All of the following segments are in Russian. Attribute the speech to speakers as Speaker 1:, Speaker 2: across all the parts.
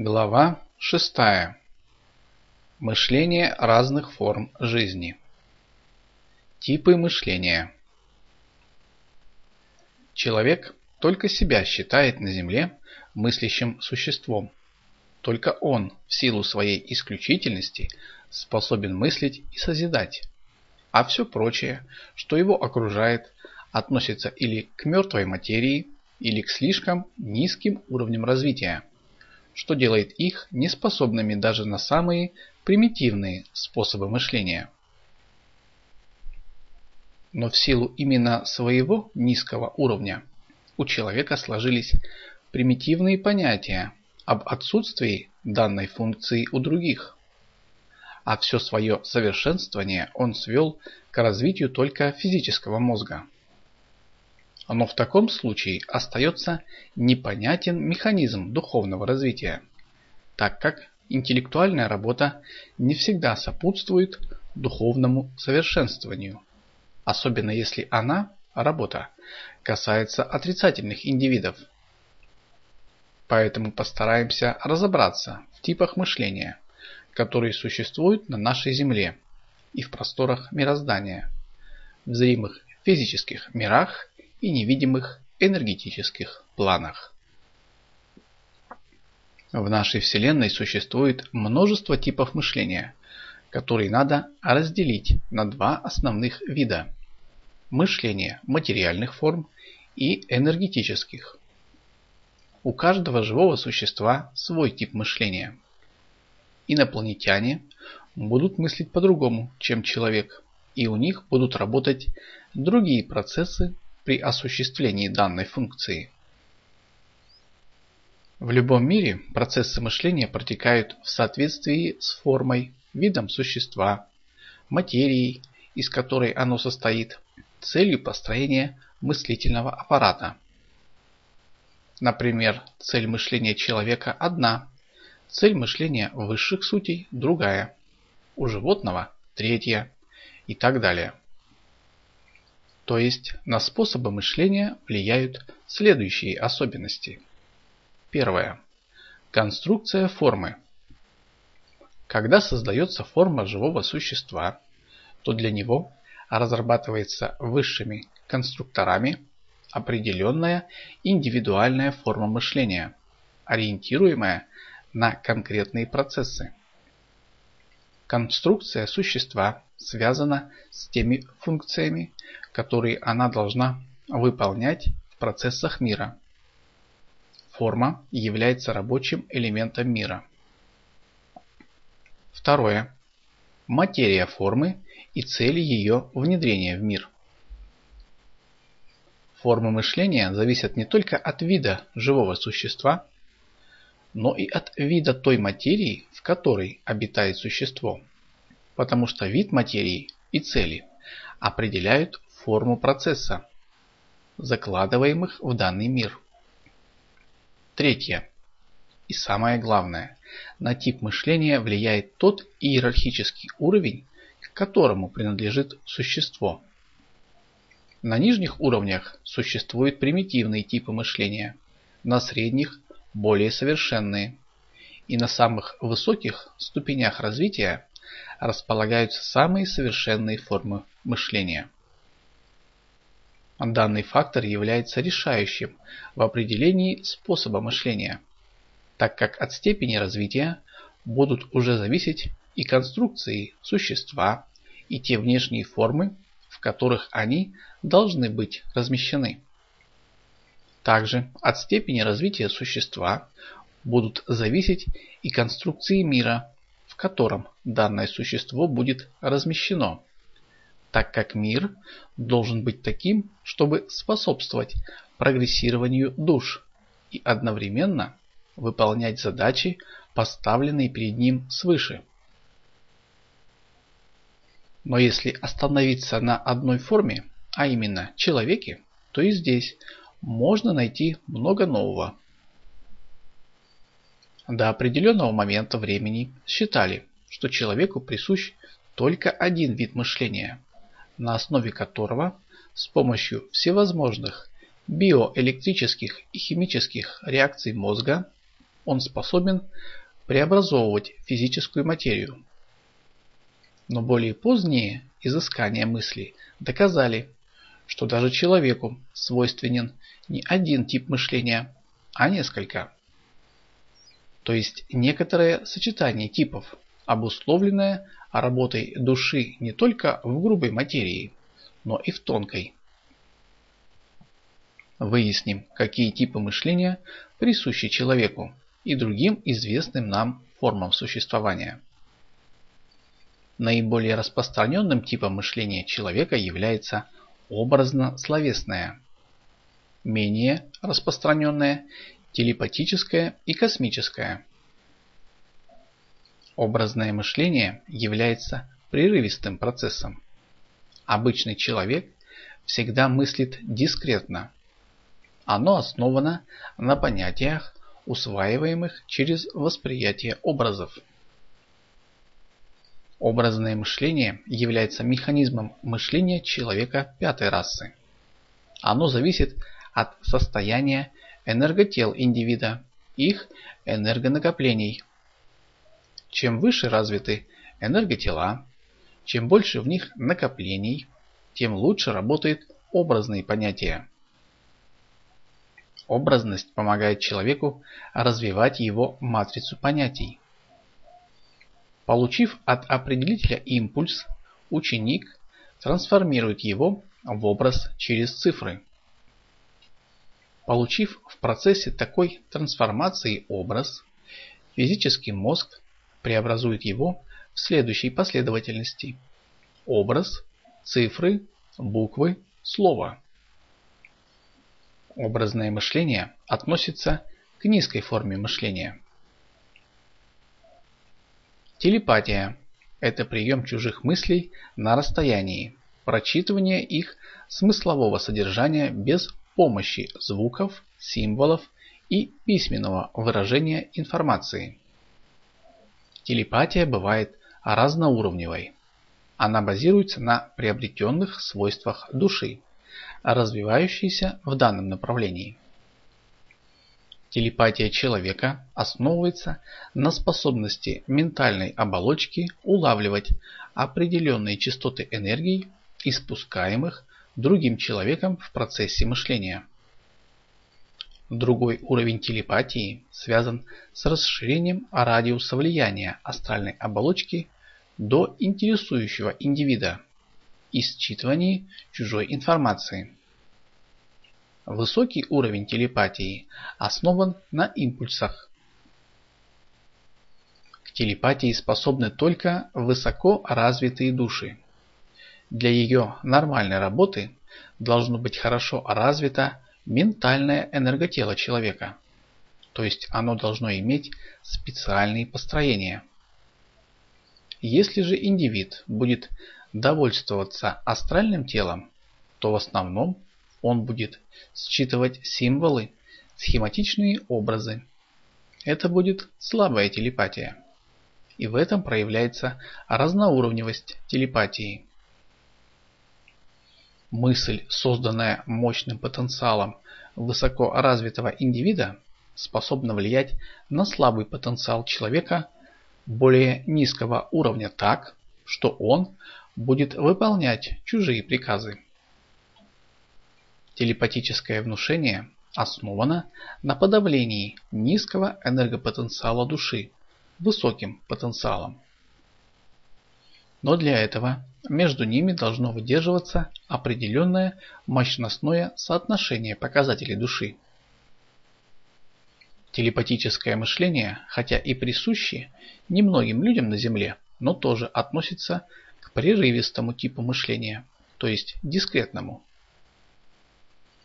Speaker 1: Глава 6. Мышление разных форм жизни. Типы мышления. Человек только себя считает на Земле мыслящим существом. Только он, в силу своей исключительности, способен мыслить и созидать. А все прочее, что его окружает, относится или к мертвой материи, или к слишком низким уровням развития что делает их неспособными даже на самые примитивные способы мышления. Но в силу именно своего низкого уровня у человека сложились примитивные понятия об отсутствии данной функции у других. А все свое совершенствование он свел к развитию только физического мозга но в таком случае остается непонятен механизм духовного развития, так как интеллектуальная работа не всегда сопутствует духовному совершенствованию, особенно если она, работа, касается отрицательных индивидов. Поэтому постараемся разобраться в типах мышления, которые существуют на нашей Земле и в просторах мироздания, в зримых физических мирах и невидимых энергетических планах. В нашей Вселенной существует множество типов мышления, которые надо разделить на два основных вида – мышление материальных форм и энергетических. У каждого живого существа свой тип мышления. Инопланетяне будут мыслить по-другому, чем человек, и у них будут работать другие процессы при осуществлении данной функции. В любом мире процессы мышления протекают в соответствии с формой, видом существа, материей, из которой оно состоит, целью построения мыслительного аппарата. Например, цель мышления человека одна, цель мышления высших сутей другая, у животного третья и так далее. То есть на способы мышления влияют следующие особенности. Первое. Конструкция формы. Когда создается форма живого существа, то для него разрабатывается высшими конструкторами определенная индивидуальная форма мышления, ориентируемая на конкретные процессы. Конструкция существа связана с теми функциями, которые она должна выполнять в процессах мира. Форма является рабочим элементом мира. Второе. Материя формы и цели ее внедрения в мир. Формы мышления зависят не только от вида живого существа, но и от вида той материи, в которой обитает существо потому что вид материи и цели определяют форму процесса, закладываемых в данный мир. Третье. И самое главное, на тип мышления влияет тот иерархический уровень, к которому принадлежит существо. На нижних уровнях существуют примитивные типы мышления, на средних – более совершенные, и на самых высоких ступенях развития располагаются самые совершенные формы мышления. Данный фактор является решающим в определении способа мышления, так как от степени развития будут уже зависеть и конструкции существа, и те внешние формы, в которых они должны быть размещены. Также от степени развития существа будут зависеть и конструкции мира, котором данное существо будет размещено, так как мир должен быть таким, чтобы способствовать прогрессированию душ и одновременно выполнять задачи, поставленные перед ним свыше. Но если остановиться на одной форме, а именно человеке, то и здесь можно найти много нового. До определенного момента времени считали, что человеку присущ только один вид мышления, на основе которого с помощью всевозможных биоэлектрических и химических реакций мозга он способен преобразовывать физическую материю. Но более поздние изыскания мысли доказали, что даже человеку свойственен не один тип мышления, а несколько. То есть некоторое сочетание типов, обусловленное работой души не только в грубой материи, но и в тонкой. Выясним, какие типы мышления присущи человеку и другим известным нам формам существования. Наиболее распространенным типом мышления человека является образно-словесное. Менее распространенное – телепатическое и космическое. Образное мышление является прерывистым процессом. Обычный человек всегда мыслит дискретно. Оно основано на понятиях, усваиваемых через восприятие образов. Образное мышление является механизмом мышления человека пятой расы. Оно зависит от состояния энерготел индивида, их энергонакоплений. Чем выше развиты энерготела, чем больше в них накоплений, тем лучше работают образные понятия. Образность помогает человеку развивать его матрицу понятий. Получив от определителя импульс, ученик трансформирует его в образ через цифры. Получив в процессе такой трансформации образ, физический мозг преобразует его в следующей последовательности. Образ, цифры, буквы, слово. Образное мышление относится к низкой форме мышления. Телепатия – это прием чужих мыслей на расстоянии, прочитывание их смыслового содержания без помощи звуков, символов и письменного выражения информации. Телепатия бывает разноуровневой. Она базируется на приобретенных свойствах души, развивающейся в данном направлении. Телепатия человека основывается на способности ментальной оболочки улавливать определенные частоты энергии, испускаемых другим человеком в процессе мышления. Другой уровень телепатии связан с расширением радиуса влияния астральной оболочки до интересующего индивида и считывании чужой информации. Высокий уровень телепатии основан на импульсах. К телепатии способны только высоко развитые души. Для ее нормальной работы должно быть хорошо развито ментальное энерготело человека. То есть оно должно иметь специальные построения. Если же индивид будет довольствоваться астральным телом, то в основном он будет считывать символы, схематичные образы. Это будет слабая телепатия. И в этом проявляется разноуровневость телепатии. Мысль, созданная мощным потенциалом высоко развитого индивида, способна влиять на слабый потенциал человека более низкого уровня так, что он будет выполнять чужие приказы. Телепатическое внушение основано на подавлении низкого энергопотенциала души высоким потенциалом. Но для этого между ними должно выдерживаться определенное мощностное соотношение показателей души. Телепатическое мышление, хотя и присуще немногим людям на Земле, но тоже относится к прерывистому типу мышления, то есть дискретному.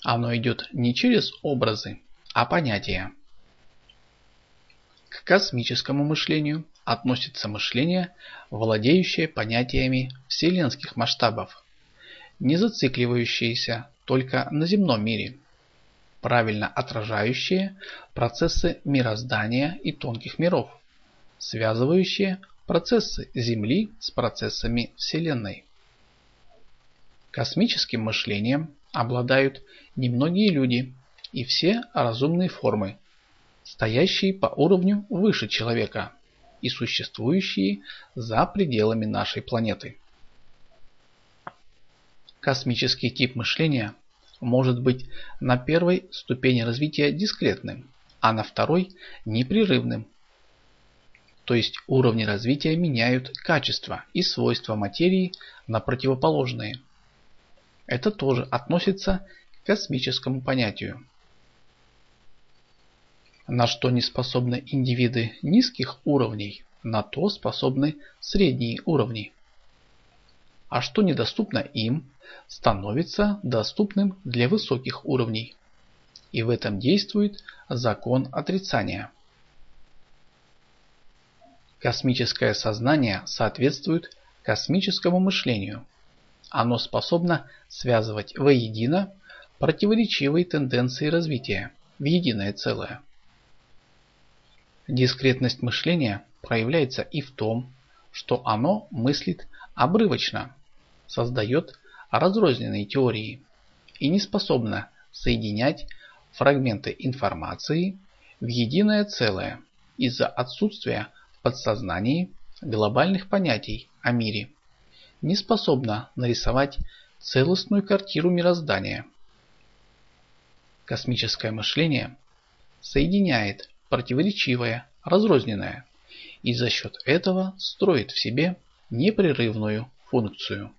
Speaker 1: Оно идет не через образы, а понятия. К космическому мышлению относится мышление, владеющее понятиями вселенских масштабов, не зацикливающееся только на земном мире, правильно отражающее процессы мироздания и тонких миров, связывающие процессы Земли с процессами Вселенной. Космическим мышлением обладают немногие люди и все разумные формы, стоящие по уровню выше человека и существующие за пределами нашей планеты. Космический тип мышления может быть на первой ступени развития дискретным, а на второй – непрерывным. То есть уровни развития меняют качество и свойства материи на противоположные. Это тоже относится к космическому понятию. На что не способны индивиды низких уровней, на то способны средние уровни. А что недоступно им, становится доступным для высоких уровней. И в этом действует закон отрицания. Космическое сознание соответствует космическому мышлению. Оно способно связывать воедино противоречивые тенденции развития в единое целое. Дискретность мышления проявляется и в том, что оно мыслит обрывочно, создает разрозненные теории и не способна соединять фрагменты информации в единое целое из-за отсутствия в подсознании глобальных понятий о мире, не способна нарисовать целостную картину мироздания. Космическое мышление соединяет противоречивое, разрозненное, и за счет этого строит в себе непрерывную функцию.